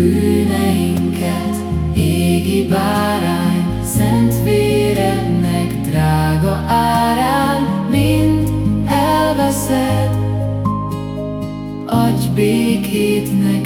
Bűneinket, égi bárány, szent vérednek drága árán, mind elveszed, adj békét nekünk.